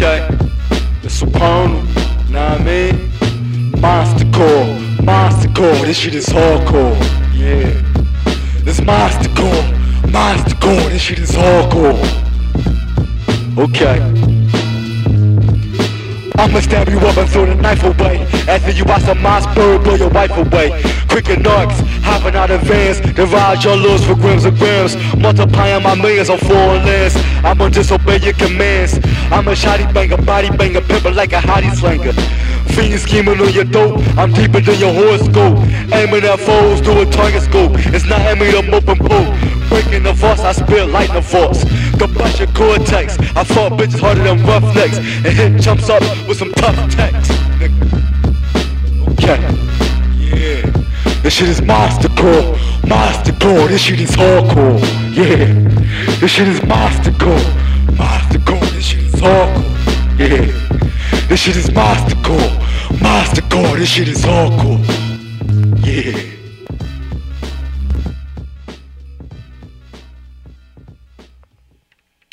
Okay, the supernal, know what I mean? Monster core, monster core, this shit is hardcore, yeah. This monster core, monster core, this shit is hardcore. Okay. I'ma stab you up and throw the knife away. After you watch some Mossberg blow your wife away. Quick and nuts, hopping out of vans. Divide your lures for grams and grams. Multiplying my millions on foreign lands I'ma disobey your commands. I'm a shoddy banger, body banger Pimper like a hottie slanger Fiend scheming on your dope. I'm deeper than your horoscope. Aiming at foes through a target scope. It's not aiming up open boat Breaking the force, I spit lightning force. The bust your cortex. I fought bitches harder than roughnecks And hit jumps up with some tough text Okay. Yeah. This shit is monster core Monster core This shit is hardcore. Yeah. This shit is monster core Monster core This shit is hardcore. Yeah This shit is monster core Monster core This shit is hardcore